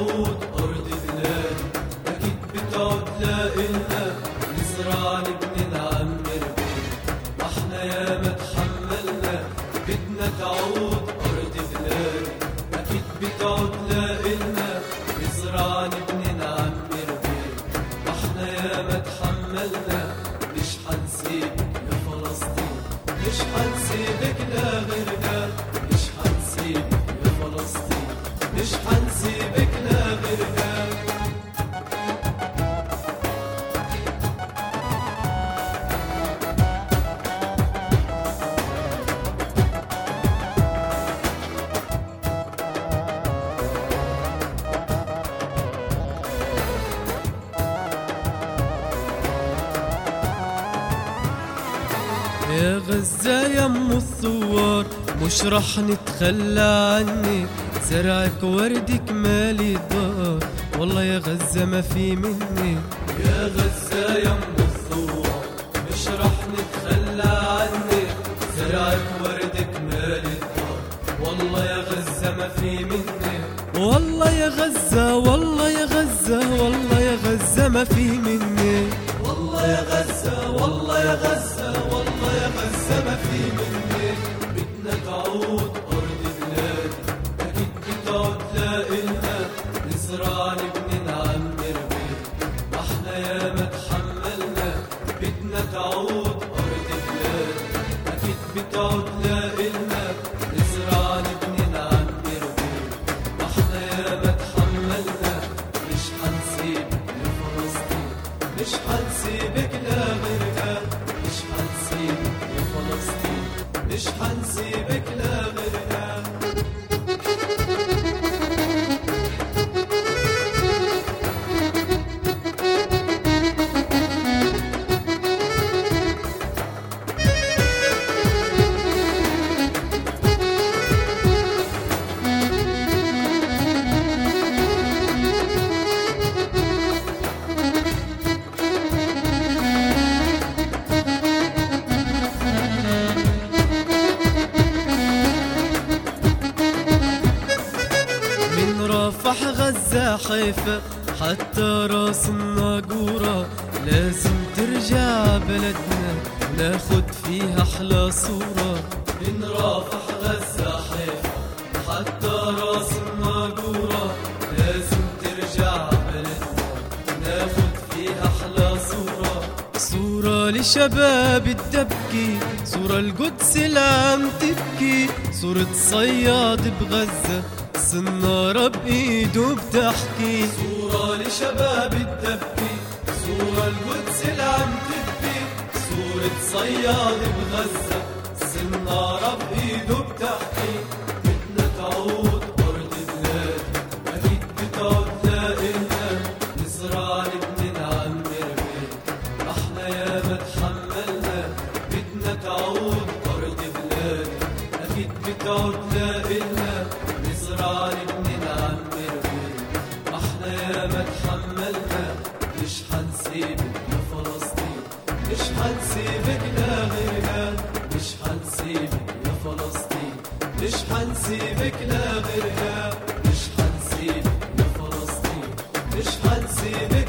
تعود أرض زلال أكيد بتقعد تلاقي لها نزرع نبني نعمر إحنا يا ما تحملنا بدنا تعود أرض زلال أكيد بتقعد تلاقي لها نزرع نبني نعمر إحنا يا ما تحملنا مش حنسيبك يا فلسطين مش حنسيبك لا غيرنا مش حنسيبك يا فلسطين مش حنسيبك لا يا غزة الثوار مش رح نتخلى عنك زرعك وردك مالي الدار والله يا غزة ما في مني. يا غزة يا أم الثوار مش رح نتخلى عنك زرعك وردك مالي الدار والله يا غزة ما في مني. والله يا غزة والله يا غزة والله يا غزة ما في مني. والله يا غزة والله يا غزة نزرع نبني نعمر بيت ما تحملنا بدنا تعود أرض بلادي أكيد بتعود لإلنا. ياما تحملنا مش حنسيبك يا فلسطين مش حنسيبك لا غيرها مش حنسيبك يا فلسطين مش حنسيبك لا حيفا حتى راس الناقورة لازم ترجع بلدنا ناخد فيها أحلى صورة. من رفح غزة حيفا حتى راس الناقورة لازم ترجع بلدنا ناخد فيها أحلى صورة. صورة لشباب الدبكي صورة القدس اللي عم تبكي صورة صياد بغزة النار بإيده بتحكي. صورة لشباب الدبكي صورة القدس اللي عم تبكي صورة صياد بغزة. النار بإيده بتحكي. بدنا تعود أرض بلاد أكيد بتعود لإلنا نزرع نبني نعمر بيت إحنا ياما تحملنا بدنا تعود أرض بلاد أكيد بتعود لإلنا ما تحملها مش حنسيبك يا فلسطين؟ مش حنسيبك لا غيرها مش حنسيبك يا فلسطين؟ مش حنسيبك لا غيرها مش حنسيبك يا فلسطين؟ مش حنسيبك